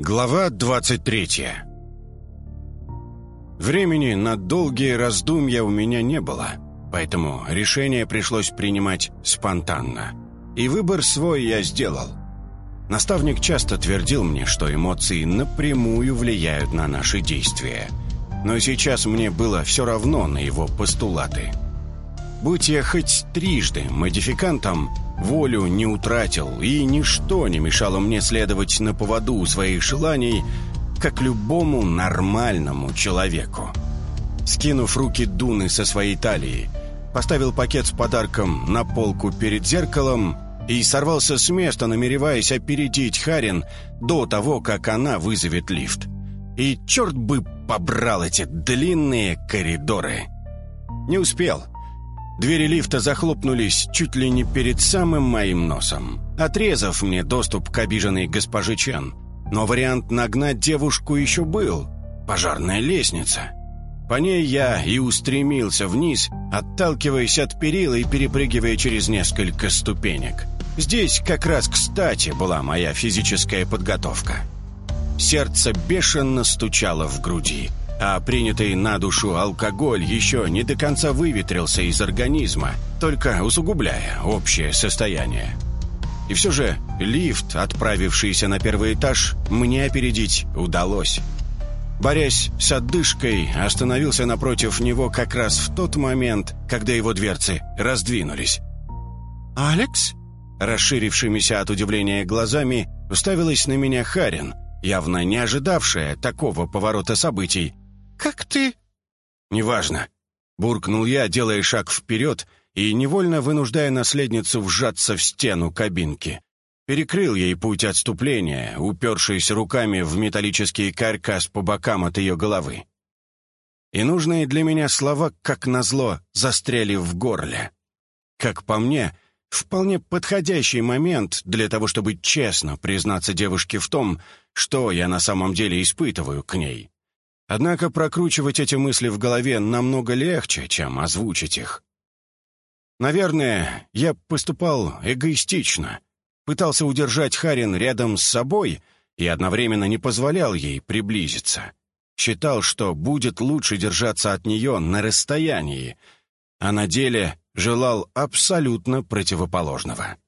Глава 23 Времени на долгие раздумья у меня не было, поэтому решение пришлось принимать спонтанно. И выбор свой я сделал. Наставник часто твердил мне, что эмоции напрямую влияют на наши действия. Но сейчас мне было все равно на его постулаты. Будь я хоть трижды модификантом, волю не утратил, и ничто не мешало мне следовать на поводу у своих желаний, как любому нормальному человеку. Скинув руки Дуны со своей талии, поставил пакет с подарком на полку перед зеркалом и сорвался с места, намереваясь опередить Харин до того, как она вызовет лифт. И черт бы побрал эти длинные коридоры. Не успел — Двери лифта захлопнулись чуть ли не перед самым моим носом, отрезав мне доступ к обиженной госпоже Чен. Но вариант нагнать девушку еще был. Пожарная лестница. По ней я и устремился вниз, отталкиваясь от перила и перепрыгивая через несколько ступенек. Здесь как раз кстати была моя физическая подготовка. Сердце бешено стучало в груди а принятый на душу алкоголь еще не до конца выветрился из организма, только усугубляя общее состояние. И все же лифт, отправившийся на первый этаж, мне опередить удалось. Борясь с отдышкой, остановился напротив него как раз в тот момент, когда его дверцы раздвинулись. «Алекс?» Расширившимися от удивления глазами уставилась на меня Харин, явно не ожидавшая такого поворота событий, «Как ты?» «Неважно», — буркнул я, делая шаг вперед и невольно вынуждая наследницу вжаться в стену кабинки. Перекрыл ей путь отступления, упершись руками в металлический каркас по бокам от ее головы. И нужные для меня слова, как назло, застряли в горле. Как по мне, вполне подходящий момент для того, чтобы честно признаться девушке в том, что я на самом деле испытываю к ней. Однако прокручивать эти мысли в голове намного легче, чем озвучить их. Наверное, я поступал эгоистично. Пытался удержать Харин рядом с собой и одновременно не позволял ей приблизиться. Считал, что будет лучше держаться от нее на расстоянии, а на деле желал абсолютно противоположного.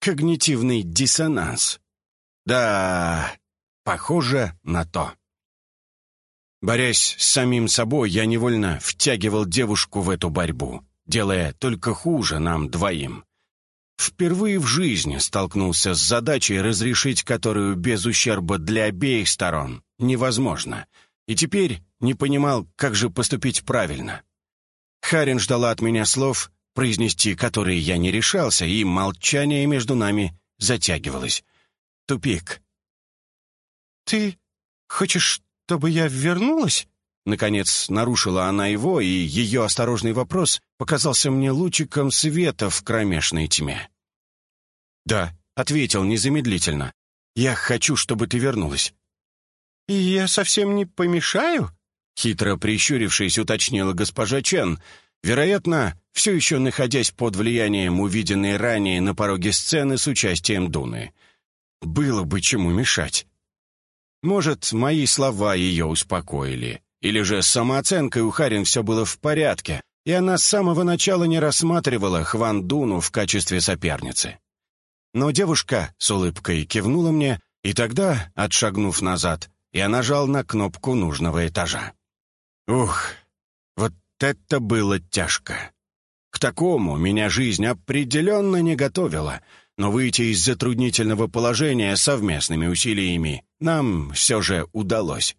Когнитивный диссонанс. Да, похоже на то. Борясь с самим собой, я невольно втягивал девушку в эту борьбу, делая только хуже нам двоим. Впервые в жизни столкнулся с задачей, разрешить которую без ущерба для обеих сторон невозможно, и теперь не понимал, как же поступить правильно. Харин ждала от меня слов, произнести которые я не решался, и молчание между нами затягивалось. Тупик. «Ты хочешь чтобы я вернулась?» Наконец нарушила она его, и ее осторожный вопрос показался мне лучиком света в кромешной тьме. «Да», — ответил незамедлительно, — «я хочу, чтобы ты вернулась». «И я совсем не помешаю?» Хитро прищурившись, уточнила госпожа Чен, вероятно, все еще находясь под влиянием увиденной ранее на пороге сцены с участием Дуны. «Было бы чему мешать». Может, мои слова ее успокоили. Или же с самооценкой у Харин все было в порядке, и она с самого начала не рассматривала Хван Дуну в качестве соперницы. Но девушка с улыбкой кивнула мне, и тогда, отшагнув назад, я нажал на кнопку нужного этажа. Ух, вот это было тяжко. К такому меня жизнь определенно не готовила — но выйти из затруднительного положения совместными усилиями нам все же удалось.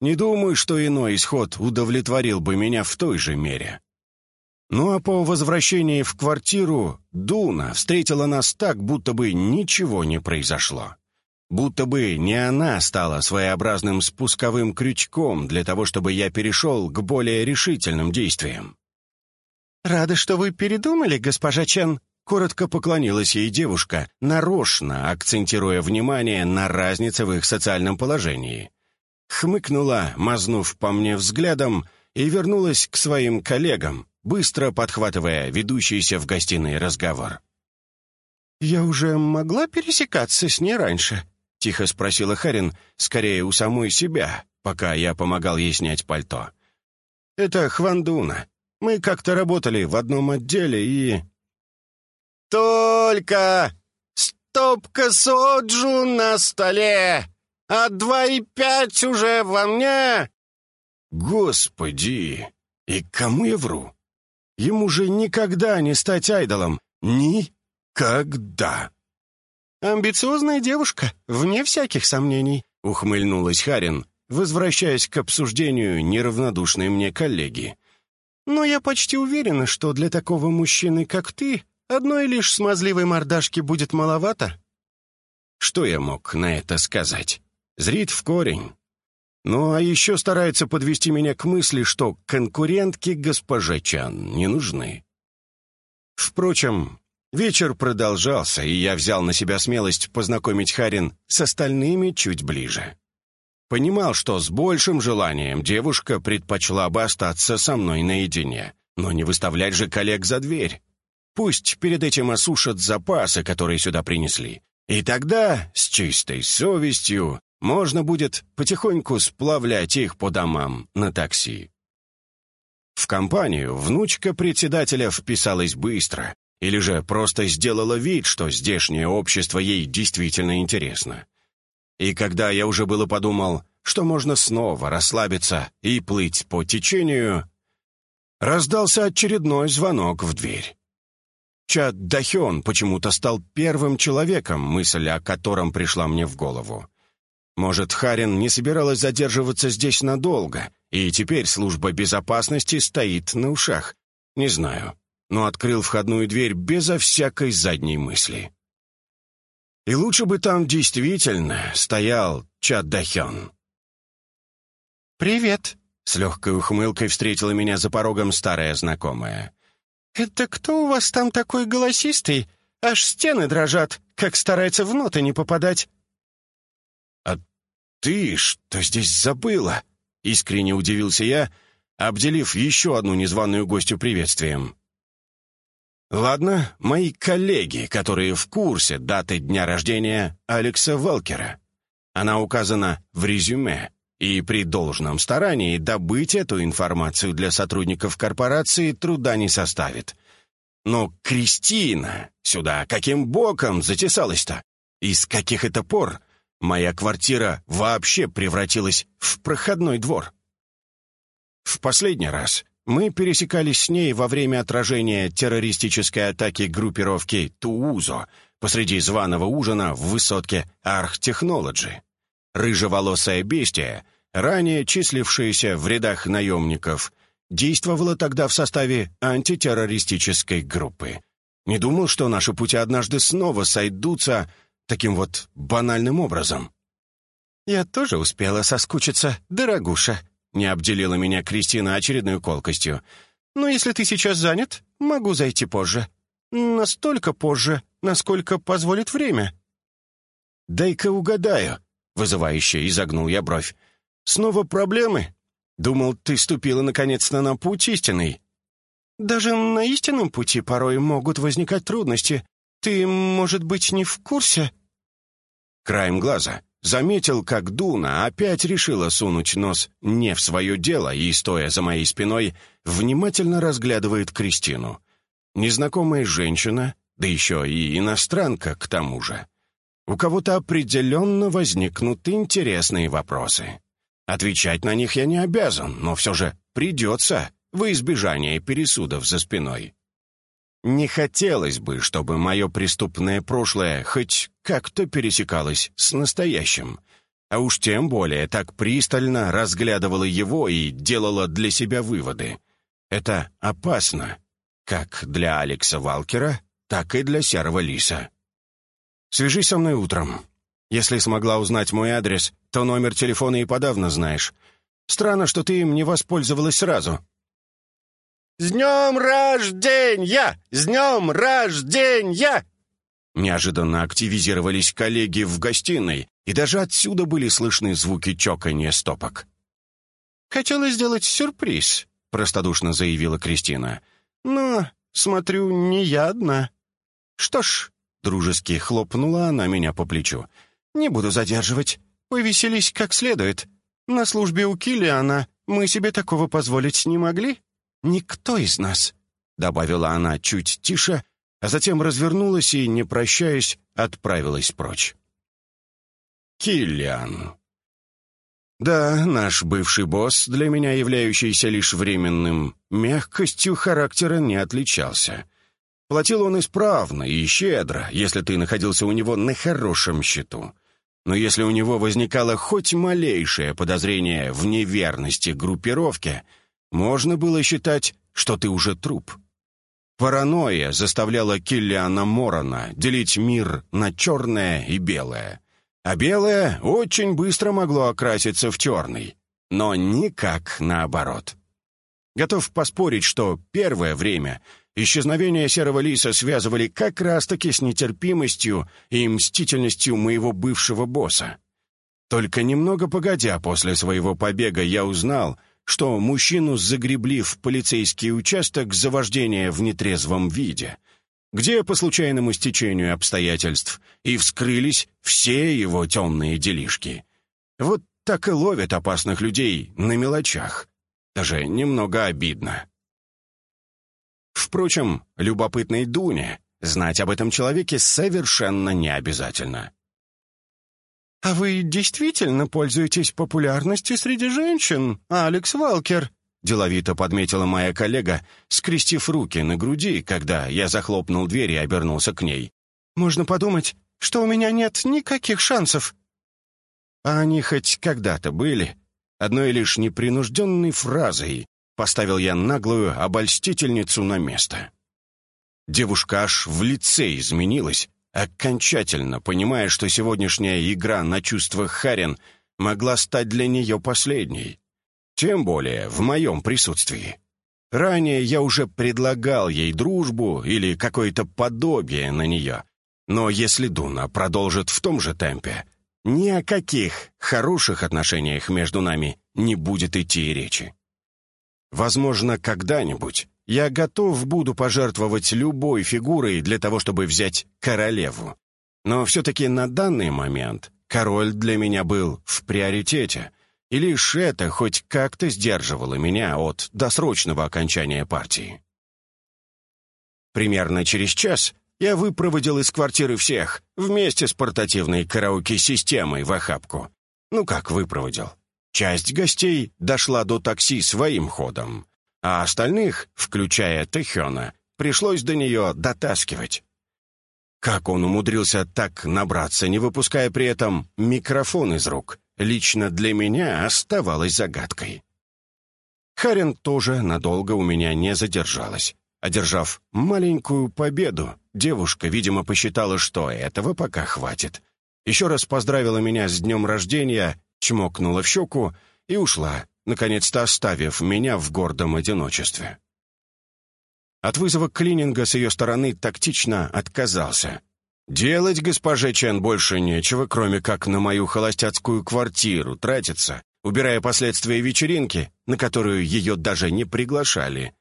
Не думаю, что иной исход удовлетворил бы меня в той же мере. Ну а по возвращении в квартиру Дуна встретила нас так, будто бы ничего не произошло. Будто бы не она стала своеобразным спусковым крючком для того, чтобы я перешел к более решительным действиям. «Рада, что вы передумали, госпожа Чен», Коротко поклонилась ей девушка, нарочно акцентируя внимание на разнице в их социальном положении. Хмыкнула, мазнув по мне взглядом, и вернулась к своим коллегам, быстро подхватывая ведущийся в гостиной разговор. «Я уже могла пересекаться с ней раньше?» тихо спросила Харин, скорее у самой себя, пока я помогал ей снять пальто. «Это Хвандуна. Мы как-то работали в одном отделе и...» «Только стопка соджу на столе, а два и пять уже во мне!» «Господи! И кому я вру? Ему же никогда не стать айдолом. Никогда!» «Амбициозная девушка, вне всяких сомнений», — ухмыльнулась Харин, возвращаясь к обсуждению неравнодушной мне коллеги. «Но я почти уверена, что для такого мужчины, как ты, одной лишь смазливой мордашки будет маловато». Что я мог на это сказать? Зрит в корень. Ну, а еще старается подвести меня к мысли, что конкурентки госпоже Чан не нужны. Впрочем, вечер продолжался, и я взял на себя смелость познакомить Харин с остальными чуть ближе. Понимал, что с большим желанием девушка предпочла бы остаться со мной наедине, но не выставлять же коллег за дверь. Пусть перед этим осушат запасы, которые сюда принесли. И тогда, с чистой совестью, можно будет потихоньку сплавлять их по домам на такси. В компанию внучка председателя вписалась быстро, или же просто сделала вид, что здешнее общество ей действительно интересно. И когда я уже было подумал, что можно снова расслабиться и плыть по течению, раздался очередной звонок в дверь. Чад Дахён почему-то стал первым человеком, мысль о котором пришла мне в голову. Может, Харин не собиралась задерживаться здесь надолго, и теперь служба безопасности стоит на ушах. Не знаю, но открыл входную дверь безо всякой задней мысли. И лучше бы там действительно стоял Чад Дахён. «Привет!» — с легкой ухмылкой встретила меня за порогом старая знакомая. «Это кто у вас там такой голосистый? Аж стены дрожат, как старается в ноты не попадать». «А ты что здесь забыла?» — искренне удивился я, обделив еще одну незваную гостью приветствием. Ладно, мои коллеги, которые в курсе даты дня рождения Алекса Велкера. Она указана в резюме, и при должном старании добыть эту информацию для сотрудников корпорации труда не составит. Но Кристина сюда каким боком затесалась-то? И с каких это пор моя квартира вообще превратилась в проходной двор? В последний раз мы пересекались с ней во время отражения террористической атаки группировки Туузо посреди званого ужина в высотке Архтехнологи. Рыжеволосое бестия, ранее числившееся в рядах наемников, действовало тогда в составе антитеррористической группы. Не думал, что наши пути однажды снова сойдутся таким вот банальным образом. «Я тоже успела соскучиться, дорогуша», не обделила меня Кристина очередной колкостью. «Но если ты сейчас занят, могу зайти позже. Настолько позже, насколько позволит время». «Дай-ка угадаю», — вызывающе изогнул я бровь. «Снова проблемы? Думал, ты ступила наконец-то на путь истинный». «Даже на истинном пути порой могут возникать трудности. Ты, может быть, не в курсе?» Краем глаза Заметил, как Дуна опять решила сунуть нос не в свое дело и, стоя за моей спиной, внимательно разглядывает Кристину. Незнакомая женщина, да еще и иностранка к тому же. У кого-то определенно возникнут интересные вопросы. Отвечать на них я не обязан, но все же придется, во избежание пересудов за спиной. Не хотелось бы, чтобы мое преступное прошлое хоть как-то пересекалось с настоящим, а уж тем более так пристально разглядывало его и делало для себя выводы. Это опасно, как для Алекса Валкера, так и для Серого Лиса. Свяжись со мной утром. Если смогла узнать мой адрес, то номер телефона и подавно знаешь. Странно, что ты им не воспользовалась сразу. «С днем рождения! С днем рождения!» Неожиданно активизировались коллеги в гостиной, и даже отсюда были слышны звуки чоканья стопок. «Хотела сделать сюрприз», — простодушно заявила Кристина. «Но, смотрю, не я одна». «Что ж», — дружески хлопнула она меня по плечу, Не буду задерживать. Повеселись как следует. На службе у Киллиана мы себе такого позволить не могли. Никто из нас», — добавила она чуть тише, а затем развернулась и, не прощаясь, отправилась прочь. Киллиан. Да, наш бывший босс, для меня являющийся лишь временным, мягкостью характера не отличался. Платил он исправно и щедро, если ты находился у него на хорошем счету. Но если у него возникало хоть малейшее подозрение в неверности группировки, можно было считать, что ты уже труп. Паранойя заставляла Киллиана Морона делить мир на черное и белое. А белое очень быстро могло окраситься в черный, но никак наоборот. Готов поспорить, что первое время исчезновение серого лиса связывали как раз-таки с нетерпимостью и мстительностью моего бывшего босса. Только немного погодя после своего побега я узнал, что мужчину загребли в полицейский участок за вождение в нетрезвом виде, где по случайному стечению обстоятельств и вскрылись все его темные делишки. Вот так и ловят опасных людей на мелочах. Даже немного обидно. Впрочем, любопытной Дуне знать об этом человеке совершенно не обязательно. «А вы действительно пользуетесь популярностью среди женщин, Алекс Валкер?» Деловито подметила моя коллега, скрестив руки на груди, когда я захлопнул дверь и обернулся к ней. «Можно подумать, что у меня нет никаких шансов». А они хоть когда-то были, одной лишь непринужденной фразой поставил я наглую обольстительницу на место. Девушка аж в лице изменилась, окончательно понимая, что сегодняшняя игра на чувствах Харин могла стать для нее последней. Тем более в моем присутствии. Ранее я уже предлагал ей дружбу или какое-то подобие на нее. Но если Дуна продолжит в том же темпе, ни о каких хороших отношениях между нами не будет идти речи. Возможно, когда-нибудь я готов буду пожертвовать любой фигурой для того, чтобы взять королеву. Но все-таки на данный момент король для меня был в приоритете, и лишь это хоть как-то сдерживало меня от досрочного окончания партии. Примерно через час я выпроводил из квартиры всех, вместе с портативной караоке-системой в охапку. Ну как выпроводил? Часть гостей дошла до такси своим ходом, а остальных, включая Тэхёна, пришлось до нее дотаскивать. Как он умудрился так набраться, не выпуская при этом микрофон из рук, лично для меня оставалось загадкой. Харин тоже надолго у меня не задержалась. Одержав маленькую победу, девушка, видимо, посчитала, что этого пока хватит. Еще раз поздравила меня с днем рождения, чмокнула в щеку и ушла, наконец-то оставив меня в гордом одиночестве. От вызова клининга с ее стороны тактично отказался. Делать госпоже Чен больше нечего, кроме как на мою холостяцкую квартиру тратиться, убирая последствия вечеринки, на которую ее даже не приглашали.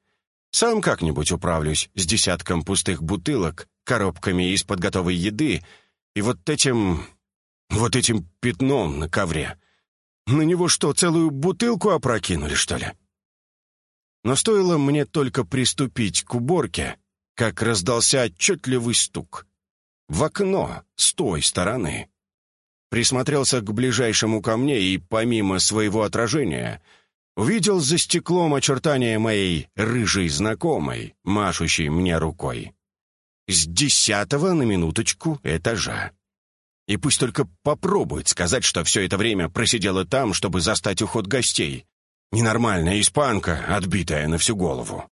Сам как-нибудь управлюсь с десятком пустых бутылок, коробками из-под готовой еды и вот этим... вот этим пятном на ковре. На него что, целую бутылку опрокинули, что ли? Но стоило мне только приступить к уборке, как раздался отчетливый стук. В окно, с той стороны. Присмотрелся к ближайшему ко мне и, помимо своего отражения, увидел за стеклом очертания моей рыжей знакомой, машущей мне рукой. С десятого на минуточку этажа. И пусть только попробует сказать, что все это время просидела там, чтобы застать уход гостей. Ненормальная испанка, отбитая на всю голову.